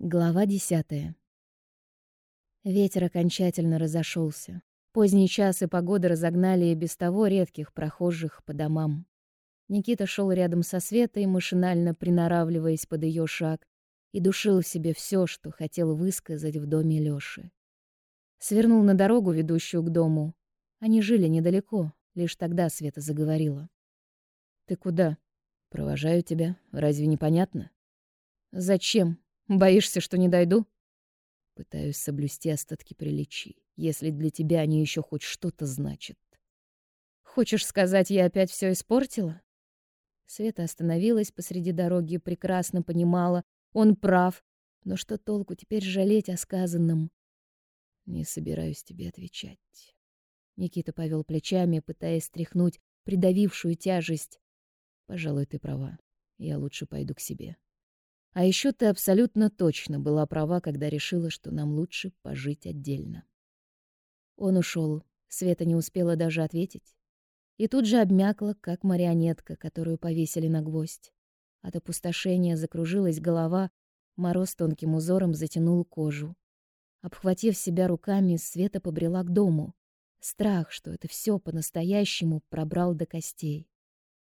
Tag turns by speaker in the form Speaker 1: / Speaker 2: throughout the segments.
Speaker 1: Глава десятая. Ветер окончательно разошелся. Поздний час и погода разогнали и без того редких прохожих по домам. Никита шел рядом со Светой, машинально приноравливаясь под ее шаг, и душил в себе все, что хотел высказать в доме Лёши. Свернул на дорогу, ведущую к дому. Они жили недалеко, лишь тогда Света заговорила. «Ты куда?» «Провожаю тебя. Разве непонятно?» «Зачем? Боишься, что не дойду?» Пытаюсь соблюсти остатки приличий, если для тебя они еще хоть что-то значат. «Хочешь сказать, я опять все испортила?» Света остановилась посреди дороги прекрасно понимала, он прав. Но что толку теперь жалеть о сказанном? Не собираюсь тебе отвечать. Никита повел плечами, пытаясь стряхнуть придавившую тяжесть. Пожалуй, ты права. Я лучше пойду к себе. А еще ты абсолютно точно была права, когда решила, что нам лучше пожить отдельно. Он ушел. Света не успела даже ответить. И тут же обмякла, как марионетка, которую повесили на гвоздь. От опустошения закружилась голова, мороз тонким узором затянул кожу. Обхватив себя руками, Света побрела к дому. Страх, что это все по-настоящему, пробрал до костей.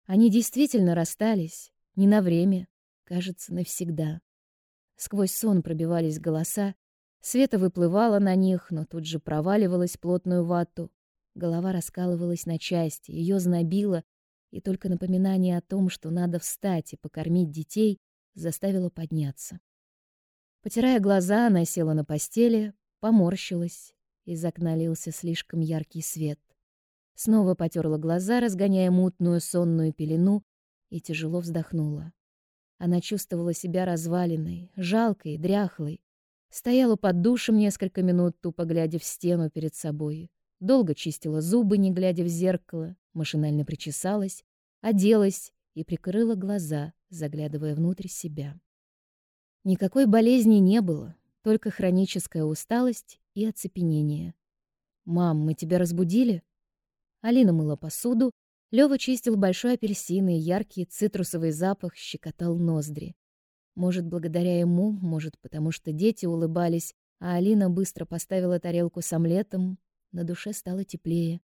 Speaker 1: Они действительно расстались, не на время, кажется, навсегда. Сквозь сон пробивались голоса, Света выплывала на них, но тут же проваливалась плотную вату. Голова раскалывалась на части, ее знобило, и только напоминание о том, что надо встать и покормить детей, заставило подняться. Потирая глаза, она села на постели, поморщилась. Из окна лился слишком яркий свет. Снова потерла глаза, разгоняя мутную сонную пелену, и тяжело вздохнула. Она чувствовала себя разваленной, жалкой, дряхлой. Стояла под душем несколько минут, тупо глядя в стену перед собой. Долго чистила зубы, не глядя в зеркало, машинально причесалась, оделась и прикрыла глаза, заглядывая внутрь себя. Никакой болезни не было, только хроническая усталость и оцепенение. «Мам, мы тебя разбудили?» Алина мыла посуду, Лёва чистил большой апельсин, и яркий цитрусовый запах щекотал ноздри. Может, благодаря ему, может, потому что дети улыбались, а Алина быстро поставила тарелку с омлетом, на душе стало теплее.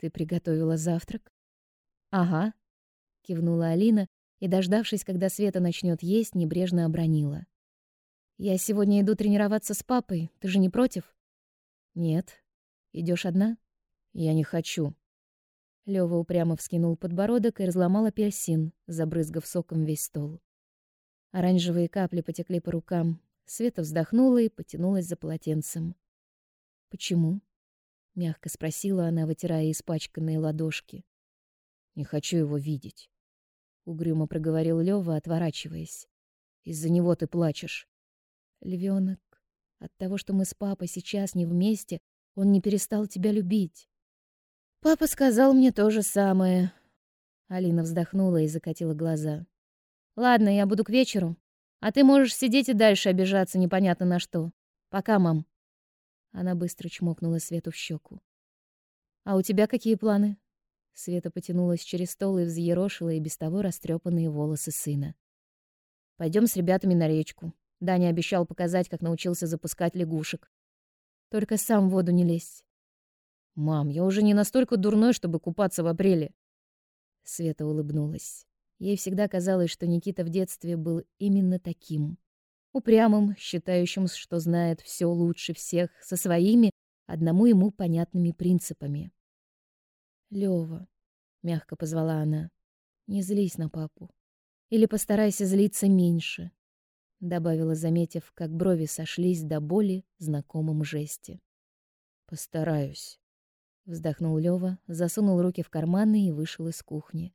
Speaker 1: «Ты приготовила завтрак?» «Ага», — кивнула Алина и, дождавшись, когда Света начнет есть, небрежно обронила. «Я сегодня иду тренироваться с папой. Ты же не против?» «Нет. Идешь одна?» «Я не хочу». Лёва упрямо вскинул подбородок и разломал апельсин, забрызгав соком весь стол. Оранжевые капли потекли по рукам. Света вздохнула и потянулась за полотенцем. «Почему?» мягко спросила она, вытирая испачканные ладошки. Не хочу его видеть, угрюмо проговорил Лёва, отворачиваясь. Из-за него ты плачешь. Львёнок, от того, что мы с папой сейчас не вместе, он не перестал тебя любить. Папа сказал мне то же самое. Алина вздохнула и закатила глаза. Ладно, я буду к вечеру, а ты можешь сидеть и дальше обижаться непонятно на что. Пока, мам. Она быстро чмокнула Свету в щеку. «А у тебя какие планы?» Света потянулась через стол и взъерошила и без того растрепанные волосы сына. Пойдем с ребятами на речку. Даня обещал показать, как научился запускать лягушек. Только сам в воду не лезь. Мам, я уже не настолько дурной, чтобы купаться в апреле. Света улыбнулась. Ей всегда казалось, что Никита в детстве был именно таким упрямым, считающим, что знает все лучше всех, со своими, одному ему понятными принципами. «Лёва», — мягко позвала она, — «не злись на папу. Или постарайся злиться меньше», — добавила, заметив, как брови сошлись до боли знакомым жесте. «Постараюсь», — вздохнул Лёва, засунул руки в карманы и вышел из кухни.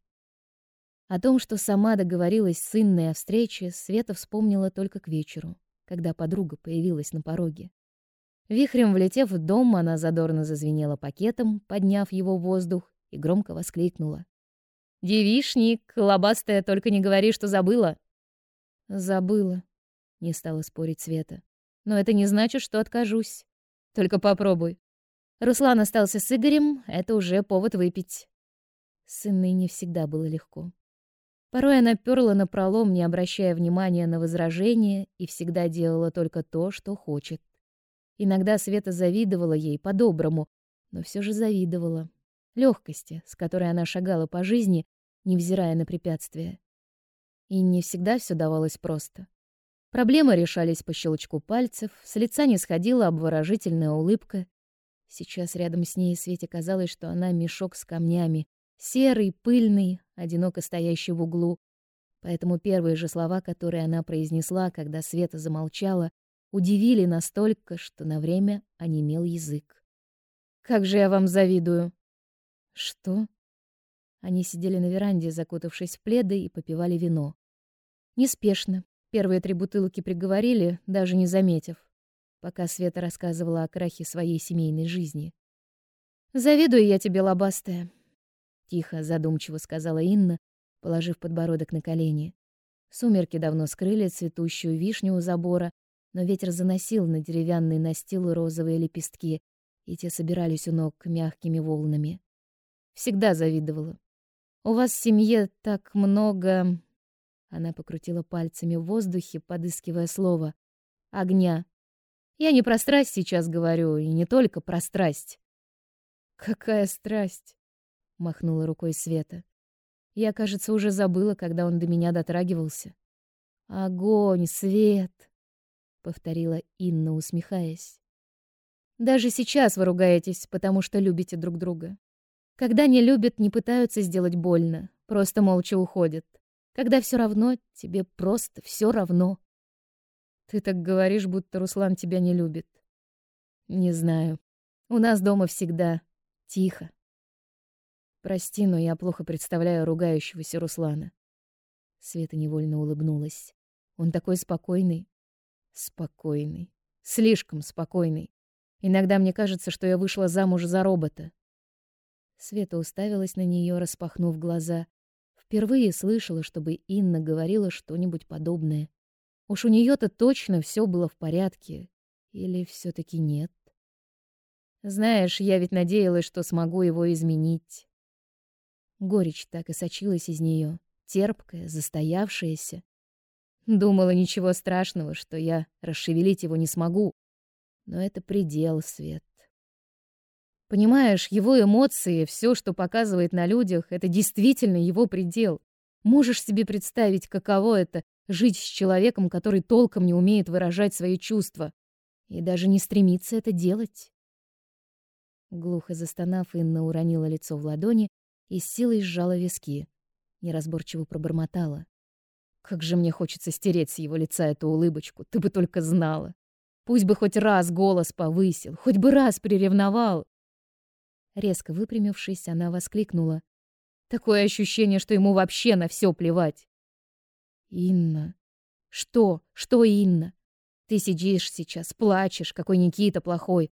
Speaker 1: О том, что сама договорилась с Инной о встрече, Света вспомнила только к вечеру, когда подруга появилась на пороге. Вихрем влетев в дом, она задорно зазвенела пакетом, подняв его в воздух, и громко воскликнула. «Девишник, лобастая, только не говори, что забыла!» «Забыла», — не стала спорить Света. «Но это не значит, что откажусь. Только попробуй. Руслан остался с Игорем, это уже повод выпить». С Инной не всегда было легко. Порой она перла на пролом, не обращая внимания на возражения, и всегда делала только то, что хочет. Иногда Света завидовала ей по-доброму, но все же завидовала. Легкости, с которой она шагала по жизни, невзирая на препятствия. И не всегда все давалось просто. Проблемы решались по щелчку пальцев, с лица не сходила обворожительная улыбка. Сейчас рядом с ней Свете казалось, что она мешок с камнями, серый, пыльный, одиноко стоящий в углу. Поэтому первые же слова, которые она произнесла, когда Света замолчала, удивили настолько, что на время онемел язык. «Как же я вам завидую!» «Что?» Они сидели на веранде, закутавшись в пледы, и попивали вино. Неспешно. Первые три бутылки приговорили, даже не заметив, пока Света рассказывала о крахе своей семейной жизни. «Завидую я тебе, лобастая тихо, задумчиво сказала Инна, положив подбородок на колени. Сумерки давно скрыли цветущую вишню у забора, но ветер заносил на деревянный настил розовые лепестки, и те собирались у ног мягкими волнами. Всегда завидовала. У вас в семье так много, она покрутила пальцами в воздухе, подыскивая слово. Огня. Я не про страсть сейчас говорю, и не только про страсть. Какая страсть? махнула рукой Света. Я, кажется, уже забыла, когда он до меня дотрагивался. Огонь, свет, повторила Инна, усмехаясь. Даже сейчас вы ругаетесь, потому что любите друг друга. Когда не любят, не пытаются сделать больно, просто молча уходят. Когда все равно, тебе просто все равно. Ты так говоришь, будто Руслан тебя не любит. Не знаю. У нас дома всегда тихо. Прости, но я плохо представляю ругающегося Руслана. Света невольно улыбнулась. Он такой спокойный. Спокойный. Слишком спокойный. Иногда мне кажется, что я вышла замуж за робота. Света уставилась на нее, распахнув глаза. Впервые слышала, чтобы Инна говорила что-нибудь подобное. Уж у нее то точно все было в порядке. Или все таки нет? Знаешь, я ведь надеялась, что смогу его изменить. Горечь так и сочилась из нее, терпкая, застоявшаяся. Думала, ничего страшного, что я расшевелить его не смогу. Но это предел, Свет. Понимаешь, его эмоции, все, что показывает на людях, это действительно его предел. Можешь себе представить, каково это жить с человеком, который толком не умеет выражать свои чувства и даже не стремится это делать? Глухо застонав, Инна уронила лицо в ладони и с силой сжала виски. Неразборчиво пробормотала. Как же мне хочется стереть с его лица эту улыбочку, ты бы только знала. Пусть бы хоть раз голос повысил, хоть бы раз приревновал. Резко выпрямившись, она воскликнула. Такое ощущение, что ему вообще на все плевать. Инна. Что? Что Инна? Ты сидишь сейчас, плачешь, какой Никита плохой,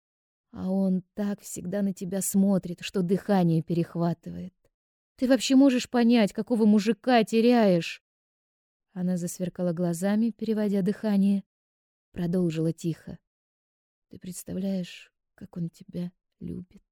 Speaker 1: а он так всегда на тебя смотрит, что дыхание перехватывает. Ты вообще можешь понять, какого мужика теряешь? Она засверкала глазами, переводя дыхание, продолжила тихо. Ты представляешь, как он тебя любит?